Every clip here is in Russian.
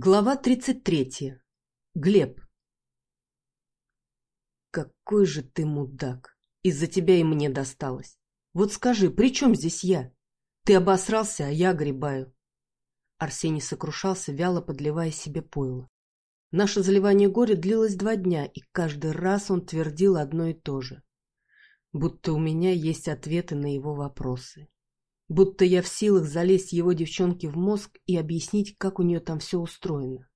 Глава 33. Глеб. Какой же ты мудак. Из-за тебя и мне досталось. Вот скажи, при чем здесь я? Ты обосрался, а я огребаю. Арсений сокрушался, вяло подливая себе пойло. Наше заливание горя длилось два дня, и каждый раз он твердил одно и то же. Будто у меня есть ответы на его вопросы будто я в силах залезть его девчонке в мозг и объяснить, как у нее там все устроено.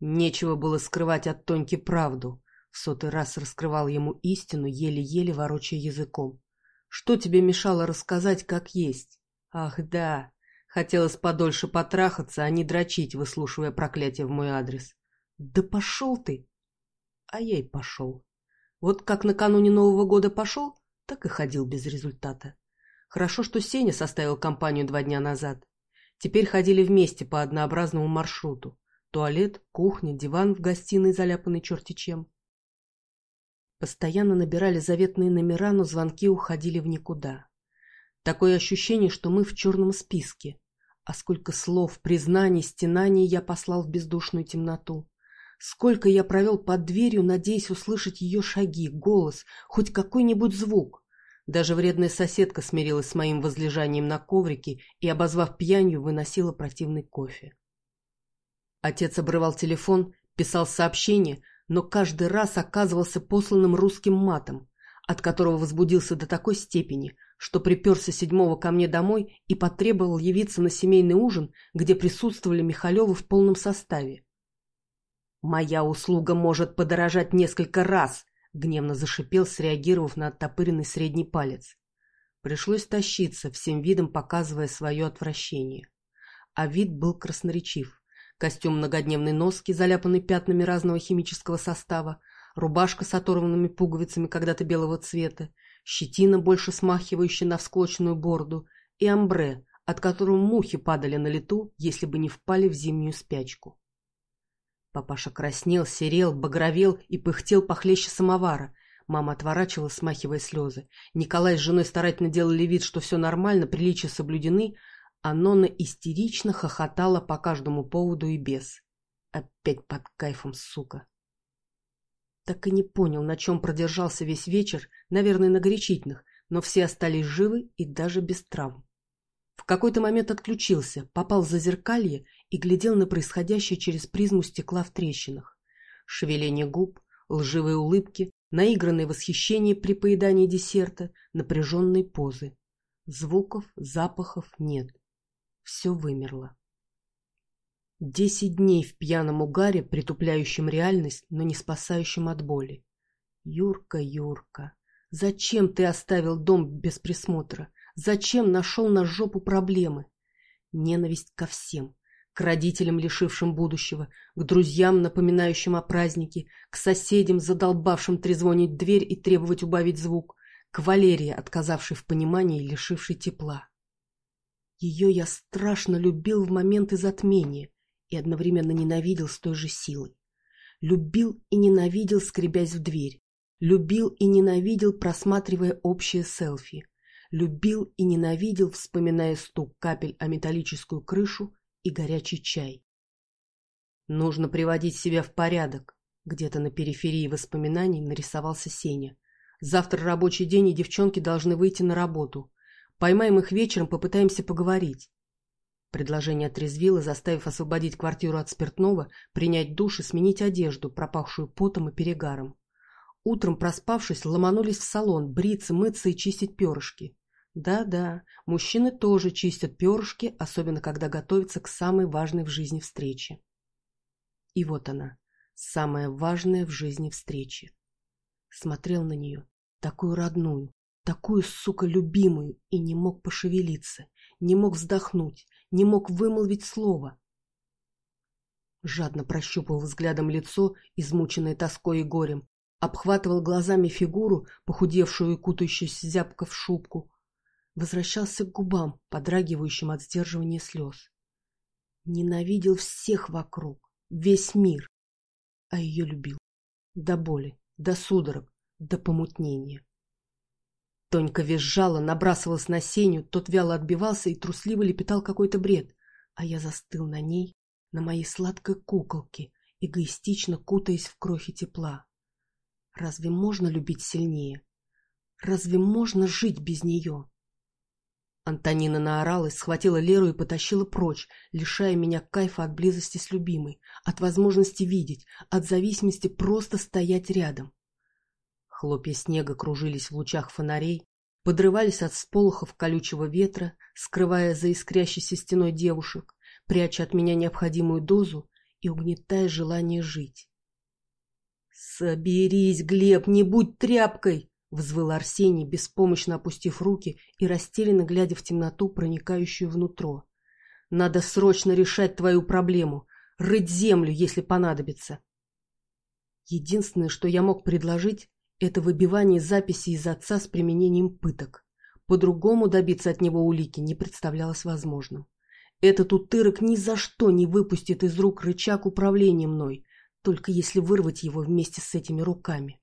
Нечего было скрывать от Тоньки правду. В сотый раз раскрывал ему истину, еле-еле ворочая языком. Что тебе мешало рассказать, как есть? Ах, да, хотелось подольше потрахаться, а не дрочить, выслушивая проклятие в мой адрес. Да пошел ты! А я и пошел. Вот как накануне Нового года пошел, так и ходил без результата. Хорошо, что Сеня составил компанию два дня назад. Теперь ходили вместе по однообразному маршруту. Туалет, кухня, диван в гостиной, заляпанный черти чем. Постоянно набирали заветные номера, но звонки уходили в никуда. Такое ощущение, что мы в черном списке. А сколько слов, признаний, стенаний я послал в бездушную темноту. Сколько я провел под дверью, надеясь услышать ее шаги, голос, хоть какой-нибудь звук. Даже вредная соседка смирилась с моим возлежанием на коврике и, обозвав пьянью, выносила противный кофе. Отец обрывал телефон, писал сообщение, но каждый раз оказывался посланным русским матом, от которого возбудился до такой степени, что приперся седьмого ко мне домой и потребовал явиться на семейный ужин, где присутствовали Михалевы в полном составе. «Моя услуга может подорожать несколько раз», Гневно зашипел, среагировав на оттопыренный средний палец. Пришлось тащиться, всем видом показывая свое отвращение. А вид был красноречив. Костюм многодневной носки, заляпанный пятнами разного химического состава, рубашка с оторванными пуговицами когда-то белого цвета, щетина, больше смахивающая на всклоченную бороду, и амбре, от которого мухи падали на лету, если бы не впали в зимнюю спячку. Папаша краснел, серел, багровел и пыхтел похлеще самовара. Мама отворачивалась, смахивая слезы. Николай с женой старательно делали вид, что все нормально, приличия соблюдены, а Нонна истерично хохотала по каждому поводу и без. Опять под кайфом, сука. Так и не понял, на чем продержался весь вечер, наверное, на горячительных, но все остались живы и даже без травм. В какой-то момент отключился, попал в зазеркалье и глядел на происходящее через призму стекла в трещинах. Шевеление губ, лживые улыбки, наигранное восхищение при поедании десерта, напряженные позы. Звуков, запахов нет. Все вымерло. Десять дней в пьяном угаре, притупляющем реальность, но не спасающем от боли. Юрка, Юрка, зачем ты оставил дом без присмотра? Зачем нашел на жопу проблемы? Ненависть ко всем. К родителям, лишившим будущего, к друзьям, напоминающим о празднике, к соседям, задолбавшим трезвонить дверь и требовать убавить звук, к Валерии, отказавшей в понимании и лишившей тепла. Ее я страшно любил в моменты затмения и одновременно ненавидел с той же силой. Любил и ненавидел, скребясь в дверь. Любил и ненавидел, просматривая общие селфи любил и ненавидел, вспоминая стук капель о металлическую крышу и горячий чай. Нужно приводить себя в порядок. Где-то на периферии воспоминаний нарисовался Сеня. Завтра рабочий день, и девчонки должны выйти на работу. Поймаем их вечером, попытаемся поговорить. Предложение отрезвило, заставив освободить квартиру от спиртного, принять душ и сменить одежду, пропахшую потом и перегаром. Утром, проспавшись, ломанулись в салон, бриться, мыться и чистить перышки. Да-да, мужчины тоже чистят перышки, особенно когда готовятся к самой важной в жизни встрече. И вот она, самая важная в жизни встреча. Смотрел на нее, такую родную, такую, сука, любимую, и не мог пошевелиться, не мог вздохнуть, не мог вымолвить слово. Жадно прощупал взглядом лицо, измученное тоской и горем, обхватывал глазами фигуру, похудевшую и кутающуюся зябко в шубку, возвращался к губам, подрагивающим от сдерживания слез. Ненавидел всех вокруг, весь мир, а ее любил. До боли, до судорог, до помутнения. Тонька визжала, набрасывалась на Сеню, тот вяло отбивался и трусливо лепетал какой-то бред, а я застыл на ней, на моей сладкой куколке, эгоистично кутаясь в крохи тепла. Разве можно любить сильнее? Разве можно жить без нее? Антонина наоралась, схватила Леру и потащила прочь, лишая меня кайфа от близости с любимой, от возможности видеть, от зависимости просто стоять рядом. Хлопья снега кружились в лучах фонарей, подрывались от сполохов колючего ветра, скрывая за искрящейся стеной девушек, пряча от меня необходимую дозу и угнетая желание жить. «Соберись, Глеб, не будь тряпкой!» Взвыл Арсений, беспомощно опустив руки и растерянно глядя в темноту, проникающую внутрь. «Надо срочно решать твою проблему. Рыть землю, если понадобится». Единственное, что я мог предложить, это выбивание записи из отца с применением пыток. По-другому добиться от него улики не представлялось возможным. Этот утырок ни за что не выпустит из рук рычаг управления мной, только если вырвать его вместе с этими руками.